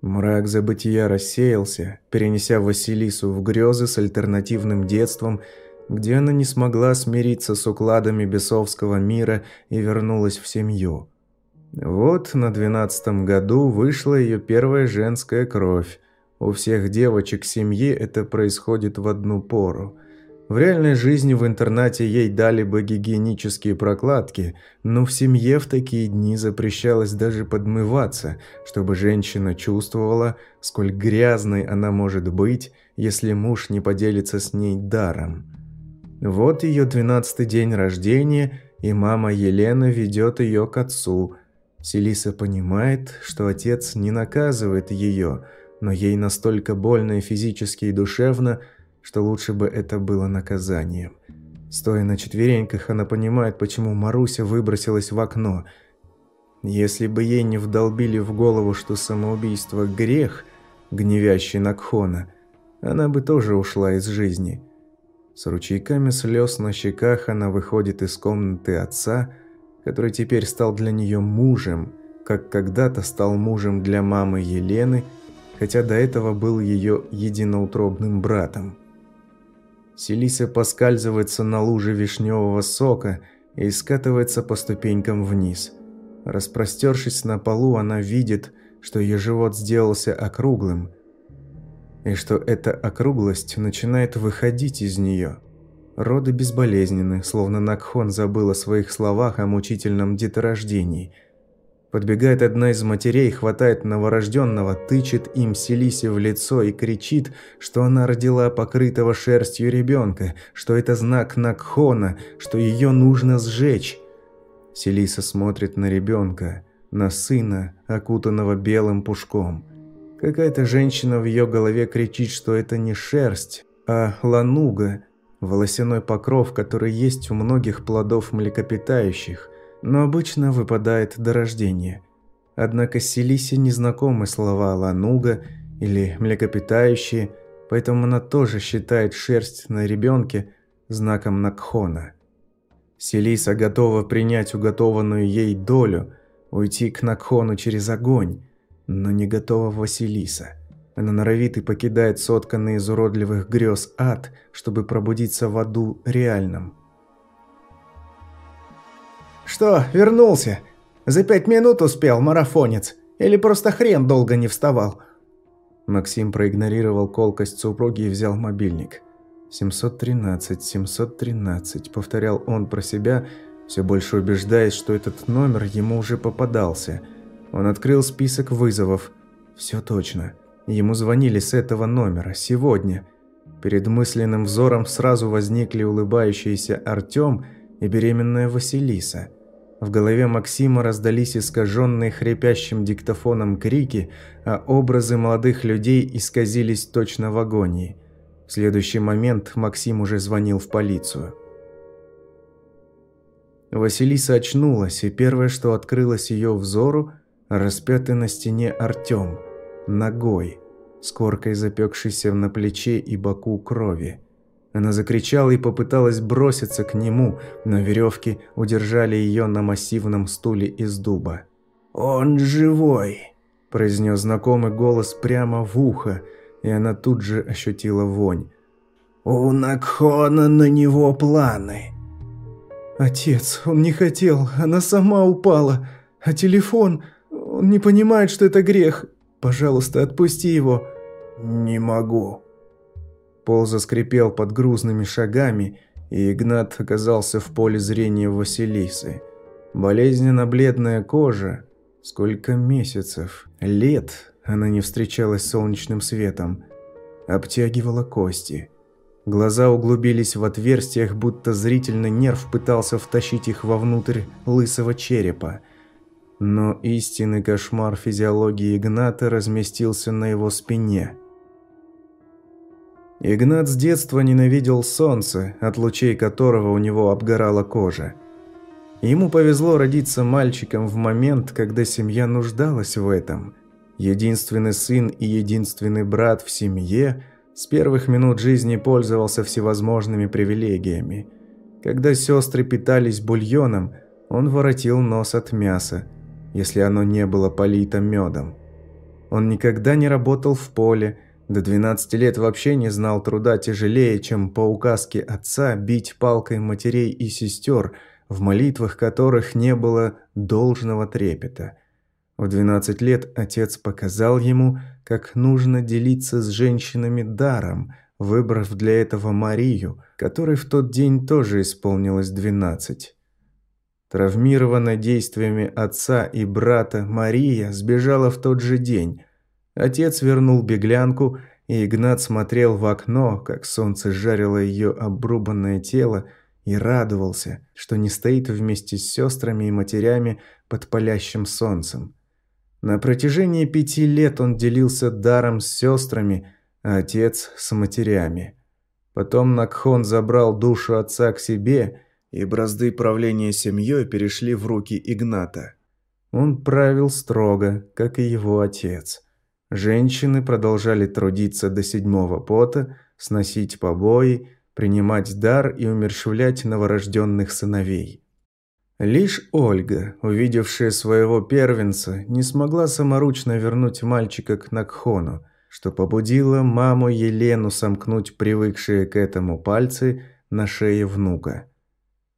Мрак забытия рассеялся, перенеся Василису в грезы с альтернативным детством, где она не смогла смириться с укладами бесовского мира и вернулась в семью. Вот на двенадцатом году вышла ее первая женская кровь. У всех девочек семьи это происходит в одну пору – в реальной жизни в интернате ей дали бы гигиенические прокладки, но в семье в такие дни запрещалось даже подмываться, чтобы женщина чувствовала, сколь грязной она может быть, если муж не поделится с ней даром. Вот ее двенадцатый день рождения, и мама Елена ведет ее к отцу. Селиса понимает, что отец не наказывает ее, но ей настолько больно и физически и душевно – что лучше бы это было наказанием. Стоя на четвереньках, она понимает, почему Маруся выбросилась в окно. Если бы ей не вдолбили в голову, что самоубийство – грех, гневящий Накхона, она бы тоже ушла из жизни. С ручейками слез на щеках она выходит из комнаты отца, который теперь стал для нее мужем, как когда-то стал мужем для мамы Елены, хотя до этого был ее единоутробным братом. Селиса поскальзывается на луже вишневого сока и скатывается по ступенькам вниз. Распростершись на полу, она видит, что ее живот сделался округлым, и что эта округлость начинает выходить из нее. Роды безболезненны, словно Накхон забыл о своих словах о мучительном деторождении – Подбегает одна из матерей, хватает новорожденного, тычет им Селисе в лицо и кричит, что она родила покрытого шерстью ребенка, что это знак Накхона, что ее нужно сжечь. Селиса смотрит на ребенка, на сына, окутанного белым пушком. Какая-то женщина в ее голове кричит, что это не шерсть, а лануга, волосяной покров, который есть у многих плодов млекопитающих – но обычно выпадает до рождения. Однако Селисе незнакомы слова «лануга» или «млекопитающие», поэтому она тоже считает шерсть на ребенке знаком Накхона. Селиса готова принять уготованную ей долю, уйти к Накхону через огонь, но не готова Василиса. Она норовит и покидает сотканный из уродливых грез ад, чтобы пробудиться в аду реальном. «Что, вернулся? За пять минут успел, марафонец? Или просто хрен долго не вставал?» Максим проигнорировал колкость супруги и взял мобильник. «713, 713», — повторял он про себя, все больше убеждаясь, что этот номер ему уже попадался. Он открыл список вызовов. Все точно. Ему звонили с этого номера, сегодня. Перед мысленным взором сразу возникли улыбающийся Артём и беременная Василиса. В голове Максима раздались искаженные хрипящим диктофоном крики, а образы молодых людей исказились точно в агонии. В следующий момент Максим уже звонил в полицию. Василиса очнулась, и первое, что открылось ее взору, распятый на стене Артем, ногой, с коркой запекшейся на плече и боку крови. Она закричала и попыталась броситься к нему, но веревки удержали ее на массивном стуле из дуба. «Он живой!» – произнес знакомый голос прямо в ухо, и она тут же ощутила вонь. «У Накхона на него планы!» «Отец, он не хотел, она сама упала. А телефон, он не понимает, что это грех. Пожалуйста, отпусти его». «Не могу», Пол заскрипел под грузными шагами, и Игнат оказался в поле зрения Василисы. Болезненно бледная кожа. Сколько месяцев, лет она не встречалась с солнечным светом. Обтягивала кости. Глаза углубились в отверстиях, будто зрительный нерв пытался втащить их вовнутрь лысого черепа. Но истинный кошмар физиологии Игната разместился на его спине – Игнат с детства ненавидел солнце, от лучей которого у него обгорала кожа. Ему повезло родиться мальчиком в момент, когда семья нуждалась в этом. Единственный сын и единственный брат в семье с первых минут жизни пользовался всевозможными привилегиями. Когда сестры питались бульоном, он воротил нос от мяса, если оно не было полито медом. Он никогда не работал в поле, до 12 лет вообще не знал труда тяжелее, чем по указке отца бить палкой матерей и сестер, в молитвах которых не было должного трепета. В 12 лет отец показал ему, как нужно делиться с женщинами даром, выбрав для этого Марию, которой в тот день тоже исполнилось 12. Травмированная действиями отца и брата, Мария сбежала в тот же день. Отец вернул беглянку, и Игнат смотрел в окно, как солнце жарило ее обрубанное тело, и радовался, что не стоит вместе с сестрами и матерями под палящим солнцем. На протяжении пяти лет он делился даром с сестрами, а отец с матерями. Потом Накхон забрал душу отца к себе и бразды правления семьей перешли в руки Игната. Он правил строго, как и его отец. Женщины продолжали трудиться до седьмого пота, сносить побои, принимать дар и умерщвлять новорожденных сыновей. Лишь Ольга, увидевшая своего первенца, не смогла саморучно вернуть мальчика к Накхону, что побудило маму Елену сомкнуть привыкшие к этому пальцы на шее внука.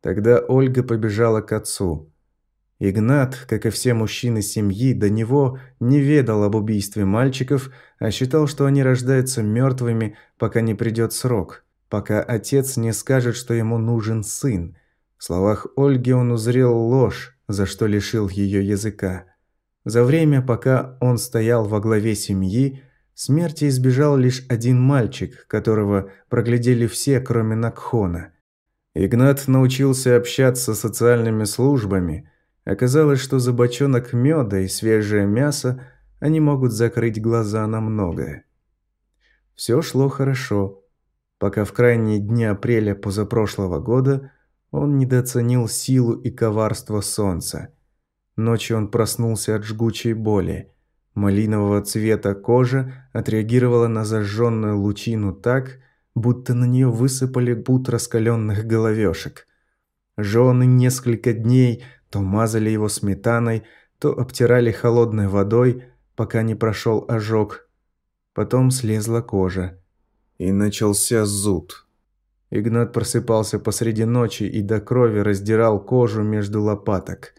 Тогда Ольга побежала к отцу. Игнат, как и все мужчины семьи, до него не ведал об убийстве мальчиков, а считал, что они рождаются мертвыми, пока не придет срок, пока отец не скажет, что ему нужен сын. В словах Ольги он узрел ложь, за что лишил ее языка. За время, пока он стоял во главе семьи, смерти избежал лишь один мальчик, которого проглядели все, кроме Накхона – Игнат научился общаться с социальными службами. Оказалось, что за бочонок меда и свежее мясо они могут закрыть глаза на многое. Все шло хорошо, пока в крайние дни апреля позапрошлого года он недооценил силу и коварство солнца. Ночью он проснулся от жгучей боли. Малинового цвета кожа отреагировала на зажженную лучину так, будто на нее высыпали пут раскаленных головешек. Жены несколько дней то мазали его сметаной, то обтирали холодной водой, пока не прошел ожог. Потом слезла кожа. И начался зуд. Игнат просыпался посреди ночи и до крови раздирал кожу между лопаток.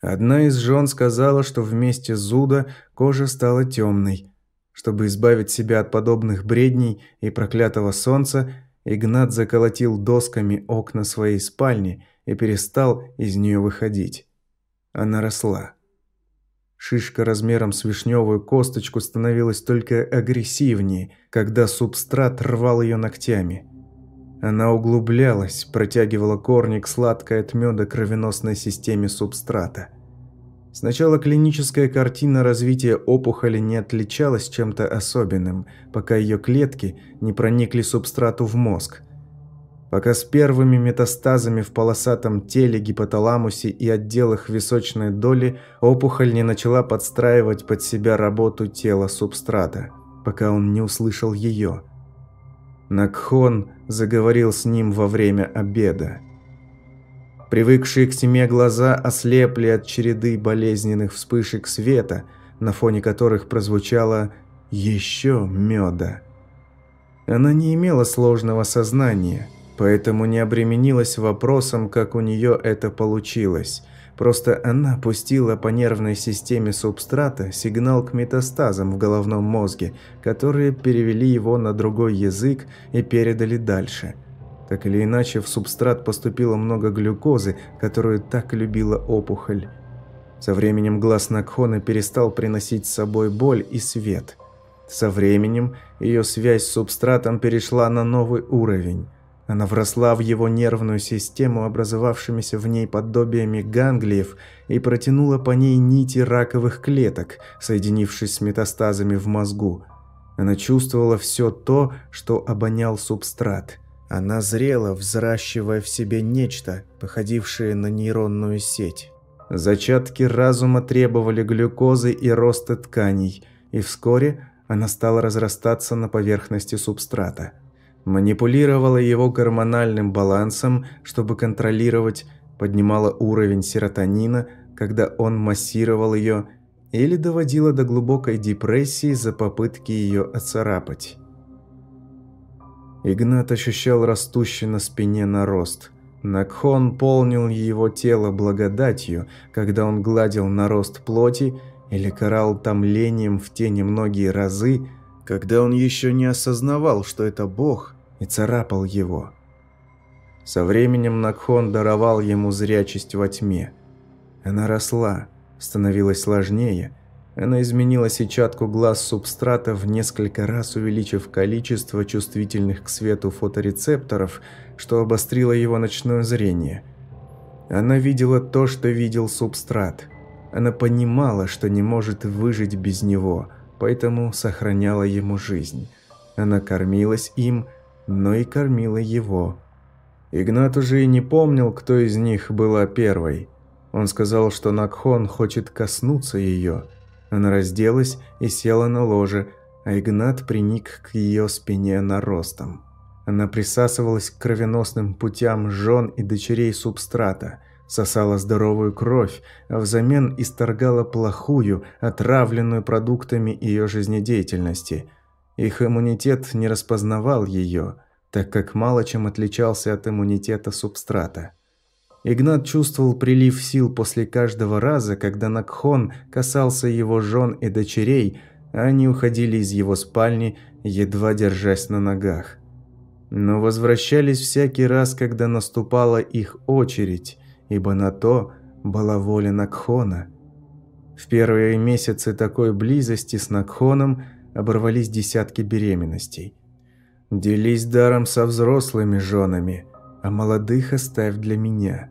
Одна из жен сказала, что вместе зуда кожа стала темной – чтобы избавить себя от подобных бредней и проклятого солнца, Игнат заколотил досками окна своей спальни и перестал из нее выходить. Она росла. Шишка размером с вишневую косточку становилась только агрессивнее, когда субстрат рвал ее ногтями. Она углублялась, протягивала корни к сладкой от меда кровеносной системе субстрата. Сначала клиническая картина развития опухоли не отличалась чем-то особенным, пока ее клетки не проникли субстрату в мозг. Пока с первыми метастазами в полосатом теле, гипоталамусе и отделах височной доли опухоль не начала подстраивать под себя работу тела субстрата, пока он не услышал ее. Накхон заговорил с ним во время обеда. Привыкшие к тьме глаза ослепли от череды болезненных вспышек света, на фоне которых прозвучало «еще меда». Она не имела сложного сознания, поэтому не обременилась вопросом, как у нее это получилось. Просто она пустила по нервной системе субстрата сигнал к метастазам в головном мозге, которые перевели его на другой язык и передали дальше – так или иначе, в субстрат поступило много глюкозы, которую так любила опухоль. Со временем глаз Накхона перестал приносить с собой боль и свет. Со временем ее связь с субстратом перешла на новый уровень. Она вросла в его нервную систему, образовавшимися в ней подобиями ганглиев, и протянула по ней нити раковых клеток, соединившись с метастазами в мозгу. Она чувствовала все то, что обонял субстрат – она зрела, взращивая в себе нечто, походившее на нейронную сеть. Зачатки разума требовали глюкозы и роста тканей, и вскоре она стала разрастаться на поверхности субстрата. Манипулировала его гормональным балансом, чтобы контролировать, поднимала уровень серотонина, когда он массировал ее, или доводила до глубокой депрессии за попытки ее оцарапать. Игнат ощущал растущий на спине нарост. Накхон полнил его тело благодатью, когда он гладил нарост плоти или карал томлением в те немногие разы, когда он еще не осознавал, что это Бог, и царапал его. Со временем Накхон даровал ему зрячесть во тьме. Она росла, становилась сложнее – она изменила сетчатку глаз субстрата в несколько раз увеличив количество чувствительных к свету фоторецепторов, что обострило его ночное зрение. Она видела то, что видел субстрат. Она понимала, что не может выжить без него, поэтому сохраняла ему жизнь. Она кормилась им, но и кормила его. Игнат уже и не помнил, кто из них была первой. Он сказал, что Накхон хочет коснуться ее – она разделась и села на ложе, а Игнат приник к ее спине наростом. Она присасывалась к кровеносным путям жен и дочерей субстрата, сосала здоровую кровь, а взамен исторгала плохую, отравленную продуктами ее жизнедеятельности. Их иммунитет не распознавал ее, так как мало чем отличался от иммунитета субстрата. Игнат чувствовал прилив сил после каждого раза, когда Накхон касался его жен и дочерей, а они уходили из его спальни, едва держась на ногах. Но возвращались всякий раз, когда наступала их очередь, ибо на то была воля Накхона. В первые месяцы такой близости с Накхоном оборвались десятки беременностей. «Делись даром со взрослыми женами, а молодых оставь для меня».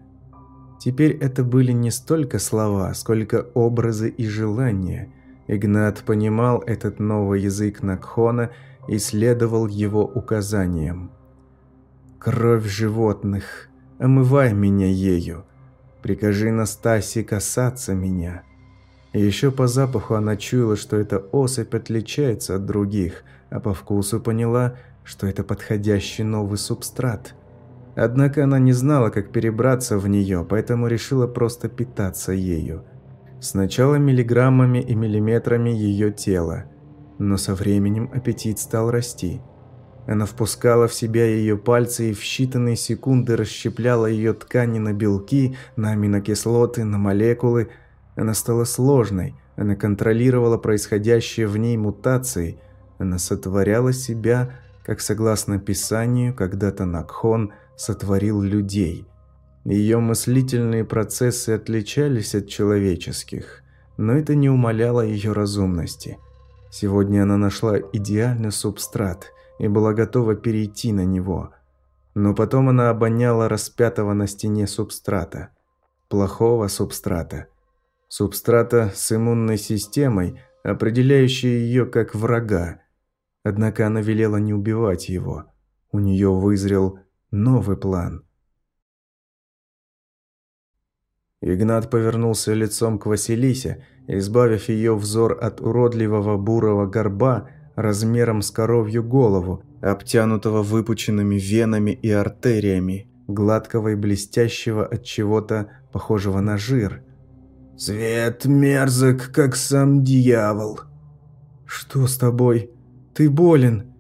Теперь это были не столько слова, сколько образы и желания. Игнат понимал этот новый язык Накхона и следовал его указаниям. «Кровь животных, омывай меня ею. Прикажи Настасе касаться меня». Еще по запаху она чуяла, что эта особь отличается от других, а по вкусу поняла, что это подходящий новый субстрат – Однако она не знала, как перебраться в нее, поэтому решила просто питаться ею. Сначала миллиграммами и миллиметрами ее тела, но со временем аппетит стал расти. Она впускала в себя ее пальцы и в считанные секунды расщепляла ее ткани на белки, на аминокислоты, на молекулы. Она стала сложной, она контролировала происходящие в ней мутации, она сотворяла себя, как согласно Писанию, когда-то Накхон – сотворил людей. Ее мыслительные процессы отличались от человеческих, но это не умаляло ее разумности. Сегодня она нашла идеальный субстрат и была готова перейти на него. Но потом она обоняла распятого на стене субстрата. Плохого субстрата. Субстрата с иммунной системой, определяющей ее как врага. Однако она велела не убивать его. У нее вызрел новый план. Игнат повернулся лицом к Василисе, избавив ее взор от уродливого бурого горба размером с коровью голову, обтянутого выпученными венами и артериями, гладкого и блестящего от чего-то похожего на жир. «Свет мерзок, как сам дьявол». «Что с тобой? Ты болен?»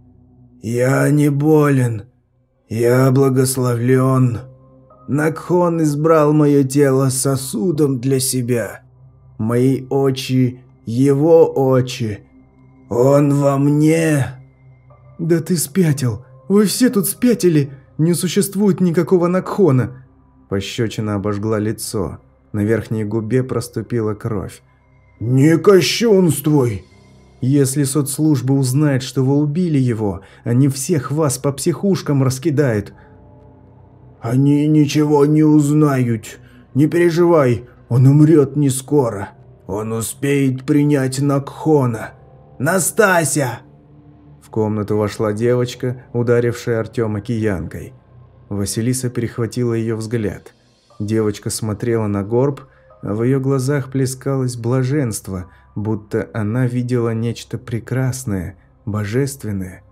«Я не болен. «Я благословлен. Накхон избрал мое тело сосудом для себя. Мои очи – его очи. Он во мне». «Да ты спятил. Вы все тут спятили. Не существует никакого Накхона». Пощечина обожгла лицо. На верхней губе проступила кровь. «Не кощунствуй!» Если соцслужба узнает, что вы убили его, они всех вас по психушкам раскидают. Они ничего не узнают. Не переживай, он умрет не скоро. Он успеет принять Накхона. Настасья! В комнату вошла девочка, ударившая Артема киянкой. Василиса перехватила ее взгляд. Девочка смотрела на горб, в ее глазах плескалось блаженство – будто она видела нечто прекрасное, божественное.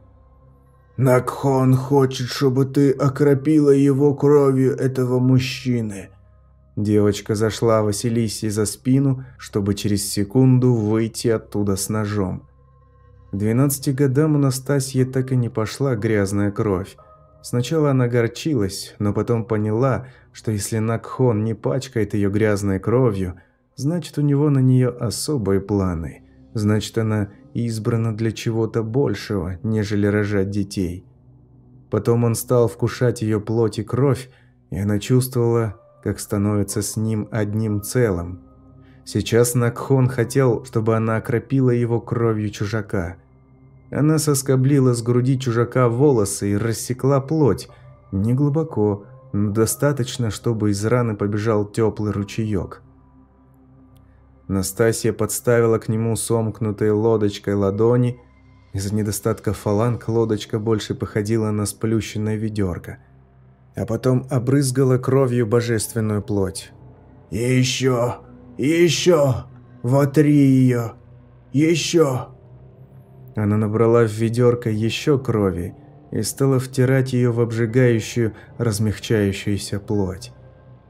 «Накхон хочет, чтобы ты окропила его кровью этого мужчины. Девочка зашла Василисе за спину, чтобы через секунду выйти оттуда с ножом. К 12 годам у Настасьи так и не пошла грязная кровь. Сначала она горчилась, но потом поняла, что если Накхон не пачкает ее грязной кровью, значит у него на нее особые планы. Значит она избрана для чего-то большего, нежели рожать детей. Потом он стал вкушать ее плоть и кровь, и она чувствовала, как становится с ним одним целым. Сейчас Накхон хотел, чтобы она окропила его кровью чужака. Она соскоблила с груди чужака волосы и рассекла плоть. Не глубоко, но достаточно, чтобы из раны побежал теплый ручеек. Настасья подставила к нему сомкнутой лодочкой ладони. Из-за недостатка фаланг лодочка больше походила на сплющенное ведерко – а потом обрызгала кровью божественную плоть. «Еще! Еще! Вотри ее! Еще!» Она набрала в ведерко еще крови и стала втирать ее в обжигающую, размягчающуюся плоть.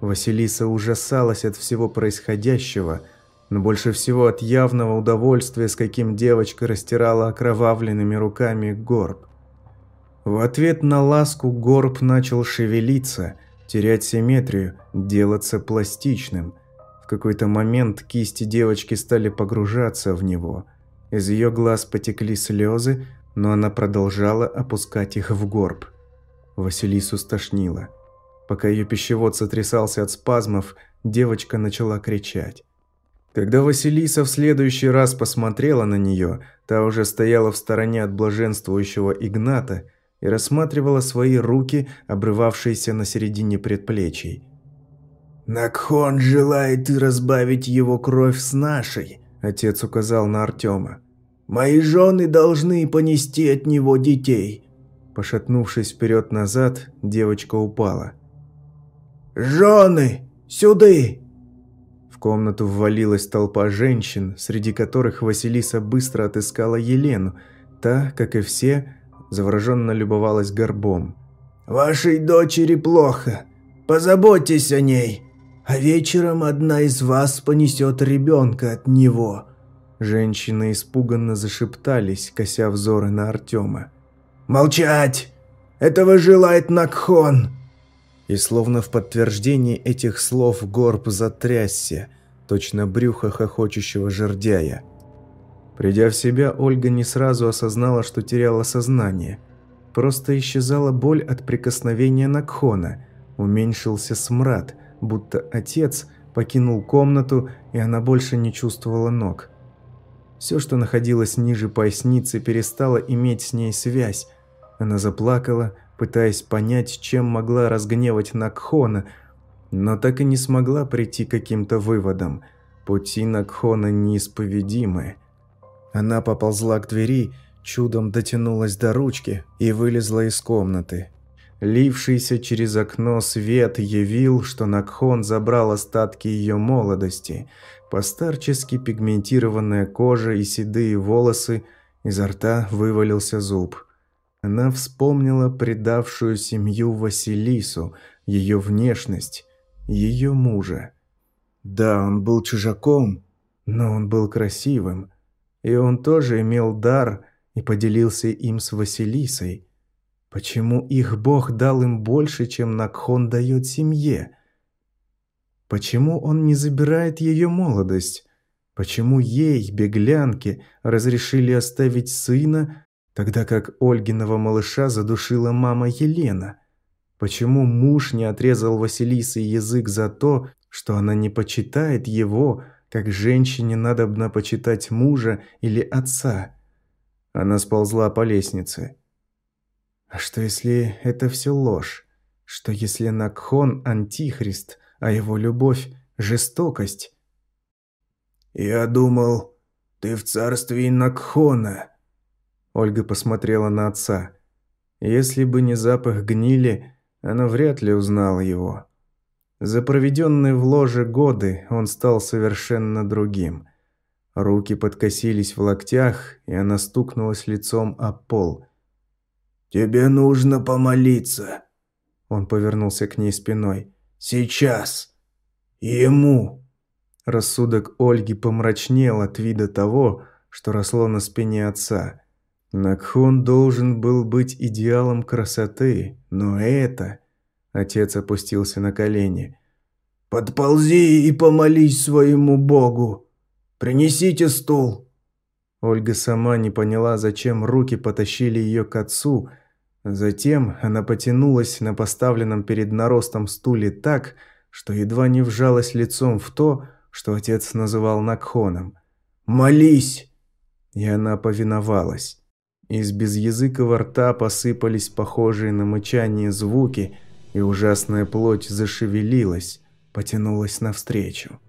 Василиса ужасалась от всего происходящего, но больше всего от явного удовольствия, с каким девочка растирала окровавленными руками горб. В ответ на ласку горб начал шевелиться, терять симметрию, делаться пластичным. В какой-то момент кисти девочки стали погружаться в него. Из ее глаз потекли слезы, но она продолжала опускать их в горб. Василису стошнило. Пока ее пищевод сотрясался от спазмов, девочка начала кричать. Когда Василиса в следующий раз посмотрела на нее, та уже стояла в стороне от блаженствующего Игната и рассматривала свои руки, обрывавшиеся на середине предплечий. «Накхон желает разбавить его кровь с нашей», – отец указал на Артема. «Мои жены должны понести от него детей». Пошатнувшись вперед-назад, девочка упала. «Жены! Сюды!» В комнату ввалилась толпа женщин, среди которых Василиса быстро отыскала Елену. Та, как и все, завороженно любовалась горбом. «Вашей дочери плохо. Позаботьтесь о ней. А вечером одна из вас понесет ребенка от него». Женщины испуганно зашептались, кося взоры на Артема. «Молчать! Этого желает Накхон!» И словно в подтверждении этих слов горб затрясся, точно брюхо хохочущего жердяя. Придя в себя, Ольга не сразу осознала, что теряла сознание. Просто исчезала боль от прикосновения Накхона, уменьшился смрад, будто отец покинул комнату, и она больше не чувствовала ног. Все, что находилось ниже поясницы, перестало иметь с ней связь. Она заплакала, пытаясь понять, чем могла разгневать Накхона, но так и не смогла прийти к каким-то выводам. Пути Накхона неисповедимы. Она поползла к двери, чудом дотянулась до ручки и вылезла из комнаты. Лившийся через окно свет явил, что Накхон забрал остатки ее молодости, постарчески пигментированная кожа и седые волосы, изо рта вывалился зуб. Она вспомнила предавшую семью Василису, ее внешность, ее мужа. Да, он был чужаком, но он был красивым, и он тоже имел дар и поделился им с Василисой. Почему их Бог дал им больше, чем Накхон дает семье? Почему он не забирает ее молодость? Почему ей, беглянке, разрешили оставить сына, тогда как Ольгиного малыша задушила мама Елена? Почему муж не отрезал Василисе язык за то, что она не почитает его, как женщине надобно почитать мужа или отца. Она сползла по лестнице. А что если это все ложь? Что если Накхон – антихрист, а его любовь – жестокость? «Я думал, ты в царстве Накхона». Ольга посмотрела на отца. Если бы не запах гнили, она вряд ли узнала его. За проведенные в ложе годы он стал совершенно другим. Руки подкосились в локтях, и она стукнулась лицом о пол. «Тебе нужно помолиться!» Он повернулся к ней спиной. «Сейчас! Ему. Рассудок Ольги помрачнел от вида того, что росло на спине отца. Накхон должен был быть идеалом красоты, но это... Отец опустился на колени. «Подползи и помолись своему Богу. Принесите стул». Ольга сама не поняла, зачем руки потащили ее к отцу. Затем она потянулась на поставленном перед наростом стуле так, что едва не вжалась лицом в то, что отец называл Накхоном. «Молись!» И она повиновалась. Из безязыкого рта посыпались похожие на мычание звуки, и ужасная плоть зашевелилась, потянулась навстречу.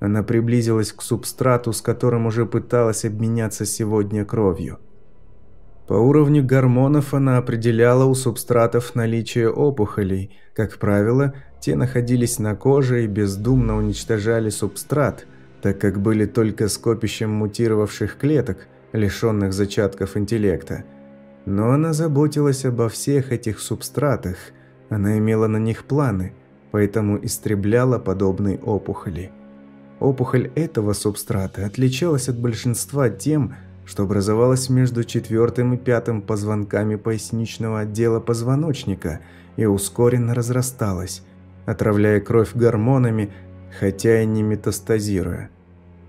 Она приблизилась к субстрату, с которым уже пыталась обменяться сегодня кровью. По уровню гормонов она определяла у субстратов наличие опухолей. Как правило, те находились на коже и бездумно уничтожали субстрат, так как были только скопищем мутировавших клеток, лишенных зачатков интеллекта. Но она заботилась обо всех этих субстратах, она имела на них планы, поэтому истребляла подобные опухоли. Опухоль этого субстрата отличалась от большинства тем, что образовалась между четвертым и пятым позвонками поясничного отдела позвоночника и ускоренно разрасталась, отравляя кровь гормонами, хотя и не метастазируя.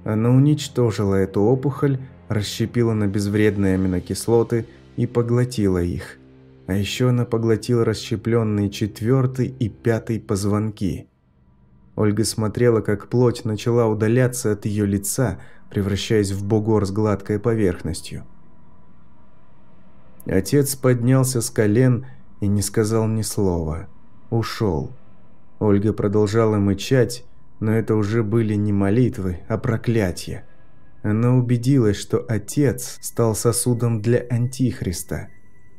Она уничтожила эту опухоль, расщепила на безвредные аминокислоты и поглотила их. А еще она поглотила расщепленные четвертый и пятый позвонки. Ольга смотрела, как плоть начала удаляться от ее лица, превращаясь в бугор с гладкой поверхностью. Отец поднялся с колен и не сказал ни слова. Ушел. Ольга продолжала мычать, но это уже были не молитвы, а проклятия. Она убедилась, что отец стал сосудом для Антихриста.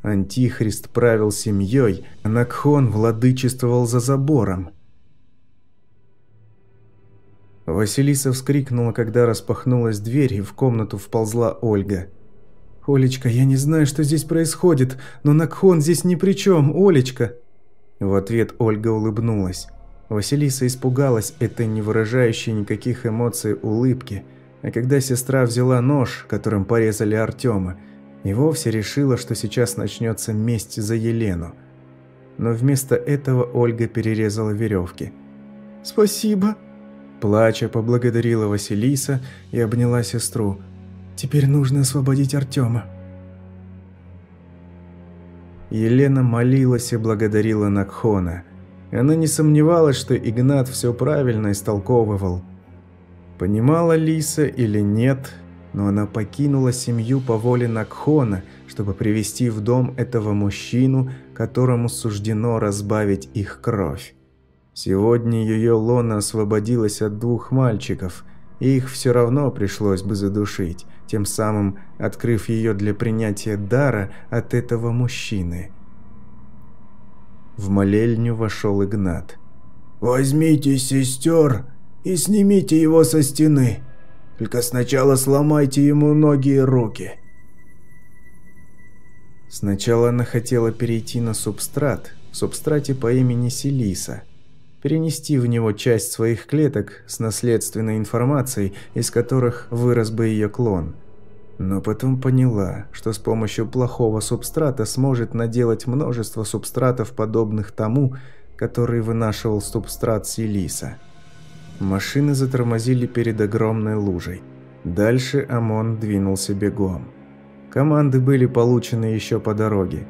Антихрист правил семьей, а Накхон владычествовал за забором. Василиса вскрикнула, когда распахнулась дверь, и в комнату вползла Ольга. «Олечка, я не знаю, что здесь происходит, но Накхон здесь ни при чем, Олечка!» В ответ Ольга улыбнулась. Василиса испугалась этой не выражающей никаких эмоций улыбки, а когда сестра взяла нож, которым порезали Артема, и вовсе решила, что сейчас начнется месть за Елену. Но вместо этого Ольга перерезала веревки. «Спасибо!» Плача, поблагодарила Василиса и обняла сестру. «Теперь нужно освободить Артема». Елена молилась и благодарила Накхона. Она не сомневалась, что Игнат все правильно истолковывал. Понимала Лиса или нет, но она покинула семью по воле Накхона, чтобы привести в дом этого мужчину, которому суждено разбавить их кровь. Сегодня ее лона освободилась от двух мальчиков, и их все равно пришлось бы задушить, тем самым открыв ее для принятия дара от этого мужчины. В молельню вошел Игнат. «Возьмите сестер и снимите его со стены. Только сначала сломайте ему ноги и руки». Сначала она хотела перейти на субстрат, в субстрате по имени Селиса – перенести в него часть своих клеток с наследственной информацией, из которых вырос бы ее клон. Но потом поняла, что с помощью плохого субстрата сможет наделать множество субстратов, подобных тому, который вынашивал субстрат Силиса. Машины затормозили перед огромной лужей. Дальше ОМОН двинулся бегом. Команды были получены еще по дороге.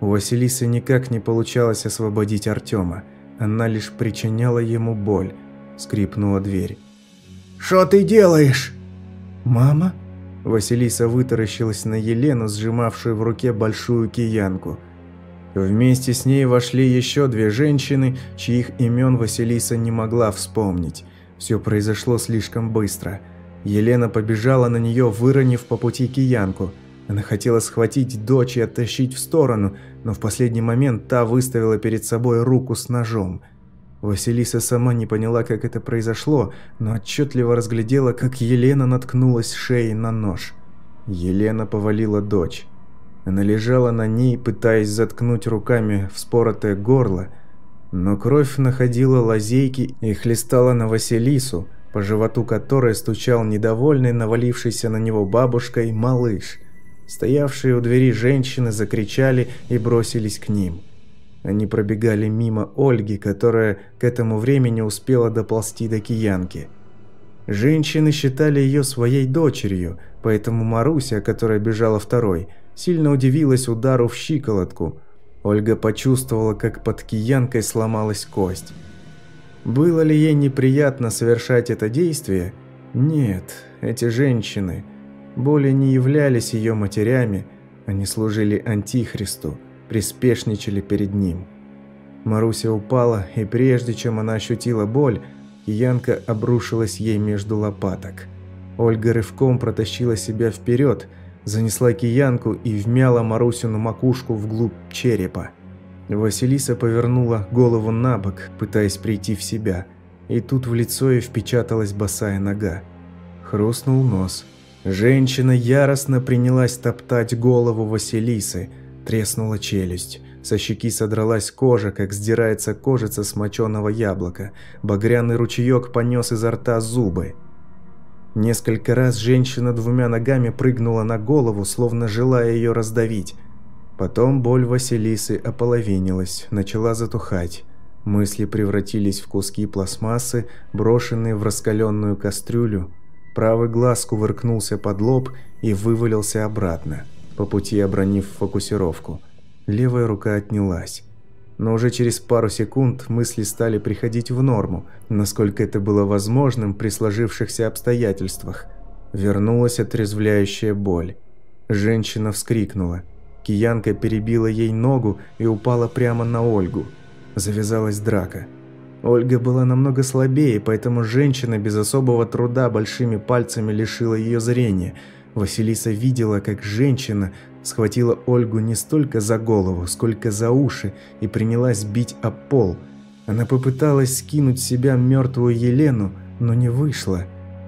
У Василисы никак не получалось освободить Артема. Она лишь причиняла ему боль. Скрипнула дверь. «Что ты делаешь?» «Мама?» Василиса вытаращилась на Елену, сжимавшую в руке большую киянку. Вместе с ней вошли еще две женщины, чьих имен Василиса не могла вспомнить. Все произошло слишком быстро. Елена побежала на нее, выронив по пути киянку – она хотела схватить дочь и оттащить в сторону, но в последний момент та выставила перед собой руку с ножом. Василиса сама не поняла, как это произошло, но отчетливо разглядела, как Елена наткнулась шеей на нож. Елена повалила дочь. Она лежала на ней, пытаясь заткнуть руками вспоротое горло. Но кровь находила лазейки и хлестала на Василису, по животу которой стучал недовольный, навалившийся на него бабушкой, малыш. Стоявшие у двери женщины закричали и бросились к ним. Они пробегали мимо Ольги, которая к этому времени успела доползти до киянки. Женщины считали ее своей дочерью, поэтому Маруся, которая бежала второй, сильно удивилась удару в щиколотку. Ольга почувствовала, как под киянкой сломалась кость. Было ли ей неприятно совершать это действие? Нет, эти женщины более не являлись ее матерями, они служили Антихристу, приспешничали перед ним. Маруся упала, и прежде чем она ощутила боль, Янка обрушилась ей между лопаток. Ольга рывком протащила себя вперед, занесла киянку и вмяла Марусину макушку вглубь черепа. Василиса повернула голову на бок, пытаясь прийти в себя, и тут в лицо ей впечаталась босая нога. Хрустнул нос. Женщина яростно принялась топтать голову Василисы, треснула челюсть. Со щеки содралась кожа, как сдирается кожица с яблока. Багряный ручеек понес изо рта зубы. Несколько раз женщина двумя ногами прыгнула на голову, словно желая ее раздавить. Потом боль Василисы ополовинилась, начала затухать. Мысли превратились в куски пластмассы, брошенные в раскаленную кастрюлю. Правый глаз кувыркнулся под лоб и вывалился обратно, по пути обронив фокусировку. Левая рука отнялась. Но уже через пару секунд мысли стали приходить в норму, насколько это было возможным при сложившихся обстоятельствах. Вернулась отрезвляющая боль. Женщина вскрикнула. Киянка перебила ей ногу и упала прямо на Ольгу. Завязалась драка. Ольга была намного слабее, поэтому женщина без особого труда большими пальцами лишила ее зрения. Василиса видела, как женщина схватила Ольгу не столько за голову, сколько за уши и принялась бить об пол. Она попыталась скинуть с себя мертвую Елену, но не вышло.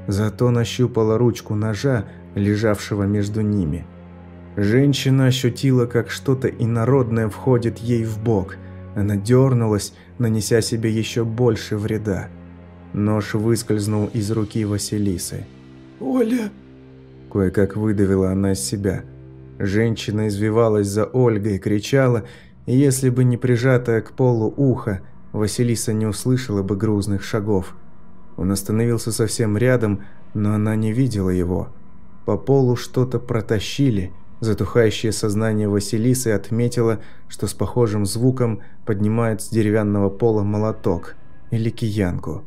Зато нащупала ручку ножа, лежавшего между ними. Женщина ощутила, как что-то инородное входит ей в бок. Она дернулась, нанеся себе еще больше вреда. Нож выскользнул из руки Василисы. «Оля!» Кое-как выдавила она из себя – Женщина извивалась за Ольгой, кричала, и если бы не прижатая к полу ухо, Василиса не услышала бы грузных шагов. Он остановился совсем рядом, но она не видела его. По полу что-то протащили. Затухающее сознание Василисы отметило, что с похожим звуком поднимает с деревянного пола молоток или киянку.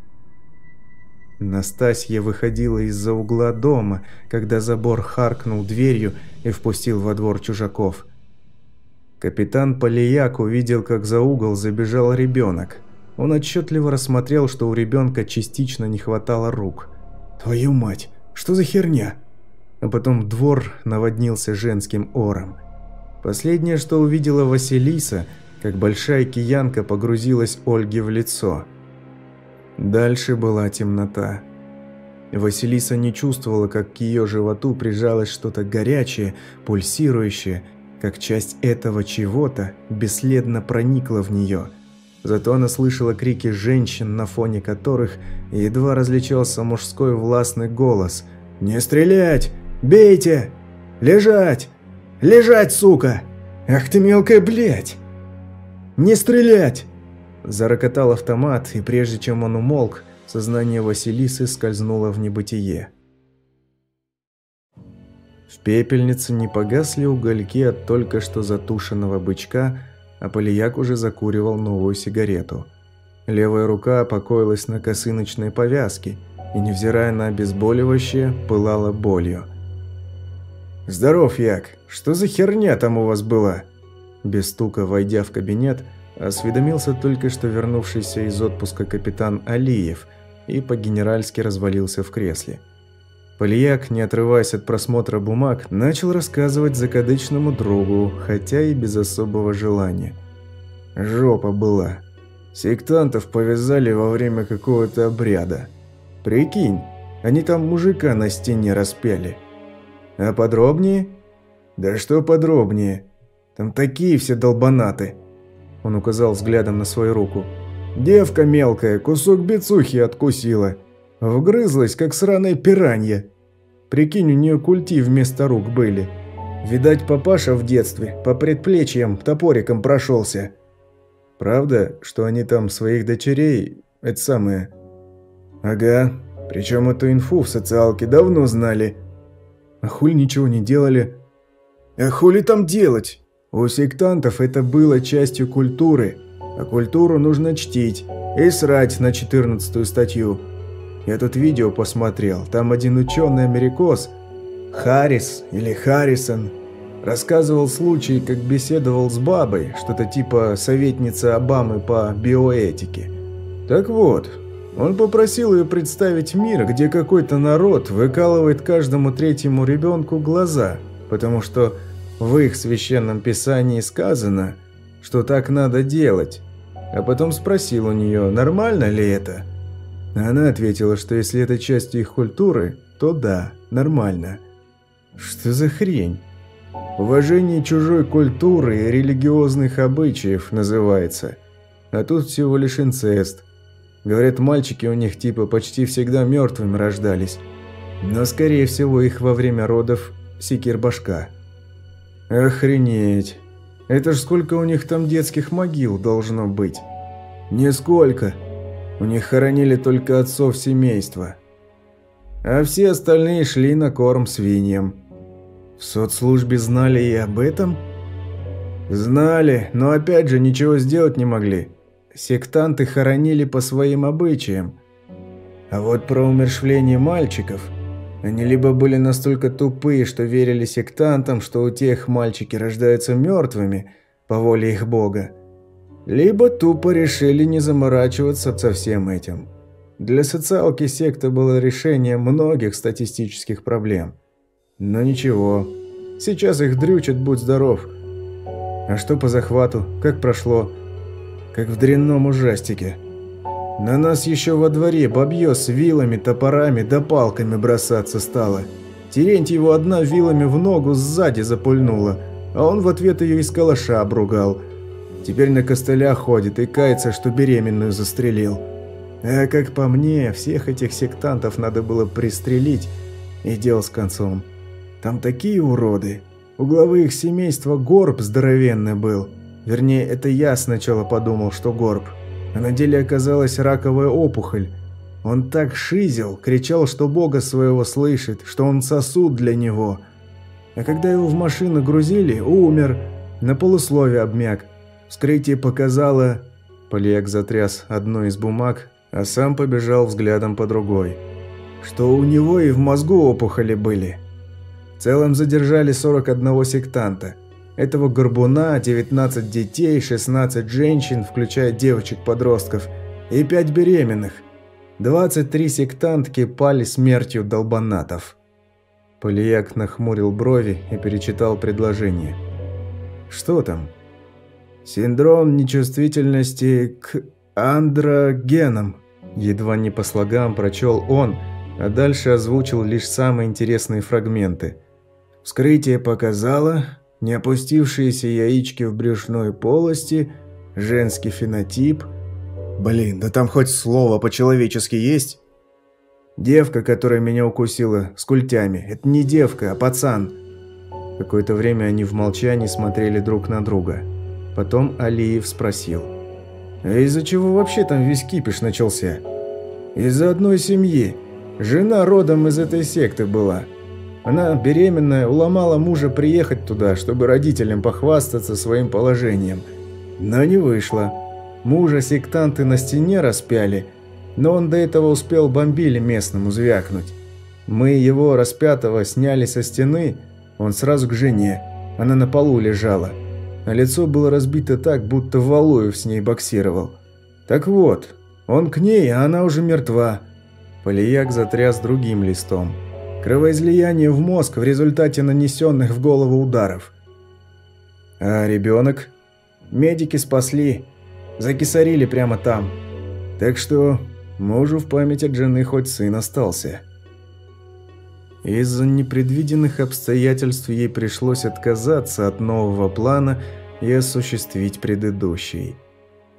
Настасья выходила из-за угла дома, когда забор харкнул дверью и впустил во двор чужаков. Капитан Полияк увидел, как за угол забежал ребенок. Он отчетливо рассмотрел, что у ребенка частично не хватало рук. «Твою мать, что за херня?» А потом двор наводнился женским ором. Последнее, что увидела Василиса, как большая киянка погрузилась Ольге в лицо – Дальше была темнота. Василиса не чувствовала, как к ее животу прижалось что-то горячее, пульсирующее, как часть этого чего-то бесследно проникла в нее. Зато она слышала крики женщин, на фоне которых едва различался мужской властный голос «Не стрелять! Бейте! Лежать! Лежать, сука! Ах ты мелкая, блядь! Не стрелять!» Зарокотал автомат, и прежде чем он умолк, сознание Василисы скользнуло в небытие. В пепельнице не погасли угольки от только что затушенного бычка, а Полияк уже закуривал новую сигарету. Левая рука покоилась на косыночной повязке и, невзирая на обезболивающее, пылала болью. «Здоров, Як! Что за херня там у вас была?» Без стука, войдя в кабинет, осведомился только что вернувшийся из отпуска капитан Алиев и по-генеральски развалился в кресле. Полияк, не отрываясь от просмотра бумаг, начал рассказывать закадычному другу, хотя и без особого желания. Жопа была. Сектантов повязали во время какого-то обряда. Прикинь, они там мужика на стене распяли. А подробнее? Да что подробнее? Там такие все долбанаты. Он указал взглядом на свою руку. Девка мелкая кусок бицухи откусила. Вгрызлась, как сраная пиранья. Прикинь, у нее культи вместо рук были. Видать, папаша в детстве по предплечьям топориком прошелся. Правда, что они там своих дочерей, это самое... Ага, причем эту инфу в социалке давно знали. А хуль ничего не делали. А хули там делать? У сектантов это было частью культуры, а культуру нужно чтить и срать на 14 статью. Я тут видео посмотрел, там один ученый-америкос, Харрис или Харрисон, рассказывал случай, как беседовал с бабой, что-то типа советницы Обамы по биоэтике. Так вот, он попросил ее представить мир, где какой-то народ выкалывает каждому третьему ребенку глаза, потому что в их священном писании сказано, что так надо делать. А потом спросил у нее, нормально ли это. Она ответила, что если это часть их культуры, то да, нормально. Что за хрень? Уважение чужой культуры и религиозных обычаев называется. А тут всего лишь инцест. Говорят, мальчики у них типа почти всегда мертвыми рождались. Но скорее всего их во время родов секир башка. Охренеть. Это ж сколько у них там детских могил должно быть. Нисколько. У них хоронили только отцов семейства. А все остальные шли на корм свиньям. В соцслужбе знали и об этом? Знали, но опять же ничего сделать не могли. Сектанты хоронили по своим обычаям. А вот про умершвление мальчиков... Они либо были настолько тупые, что верили сектантам, что у тех мальчики рождаются мертвыми по воле их бога, либо тупо решили не заморачиваться со всем этим. Для социалки секта было решением многих статистических проблем. Но ничего, сейчас их дрючат, будь здоров. А что по захвату, как прошло? Как в дрянном ужастике. На нас еще во дворе бабье с вилами, топорами да палками бросаться стало. Терентьеву одна вилами в ногу сзади запульнула, а он в ответ ее из калаша обругал – Теперь на костылях ходит и кается, что беременную застрелил. А как по мне, всех этих сектантов надо было пристрелить, и дел с концом. Там такие уроды. У главы их семейства горб здоровенный был. Вернее, это я сначала подумал, что горб. А на деле оказалась раковая опухоль. Он так шизил, кричал, что бога своего слышит, что он сосуд для него. А когда его в машину грузили, умер, на полусловие обмяк. Вскрытие показало... Полиак затряс одной из бумаг, а сам побежал взглядом по другой. Что у него и в мозгу опухоли были. В целом задержали 41 сектанта. Этого горбуна, 19 детей, 16 женщин, включая девочек-подростков, и 5 беременных. 23 сектантки пали смертью долбанатов. Полияк нахмурил брови и перечитал предложение. «Что там?» Синдром нечувствительности к андрогенам. Едва не по слогам прочел он, а дальше озвучил лишь самые интересные фрагменты. Вскрытие показало не опустившиеся яички в брюшной полости, женский фенотип. Блин, да там хоть слово по-человечески есть? Девка, которая меня укусила с культями, это не девка, а пацан. Какое-то время они в молчании смотрели друг на друга. Потом Алиев спросил. «А из-за чего вообще там весь кипиш начался?» «Из-за одной семьи. Жена родом из этой секты была. Она, беременная, уломала мужа приехать туда, чтобы родителям похвастаться своим положением. Но не вышло. Мужа сектанты на стене распяли, но он до этого успел бомбили местному звякнуть. Мы его распятого сняли со стены, он сразу к жене. Она на полу лежала а лицо было разбито так, будто Валуев с ней боксировал. Так вот, он к ней, а она уже мертва. Полияк затряс другим листом. Кровоизлияние в мозг в результате нанесенных в голову ударов. А ребенок? Медики спасли. Закисарили прямо там. Так что мужу в память от жены хоть сын остался. Из-за непредвиденных обстоятельств ей пришлось отказаться от нового плана и осуществить предыдущий.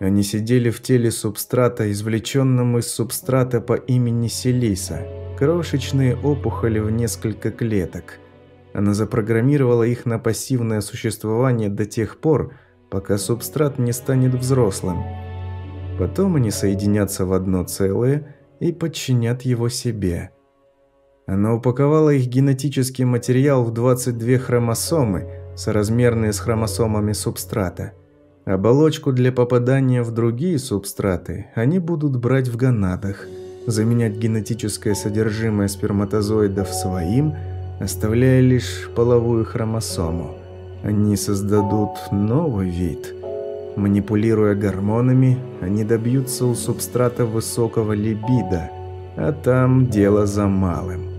Они сидели в теле субстрата, извлеченном из субстрата по имени Селиса. Крошечные опухоли в несколько клеток. Она запрограммировала их на пассивное существование до тех пор, пока субстрат не станет взрослым. Потом они соединятся в одно целое и подчинят его себе. Она упаковала их генетический материал в 22 хромосомы, соразмерные с хромосомами субстрата. Оболочку для попадания в другие субстраты они будут брать в гонадах, заменять генетическое содержимое сперматозоидов своим, оставляя лишь половую хромосому. Они создадут новый вид. Манипулируя гормонами, они добьются у субстрата высокого либидо, а там дело за малым.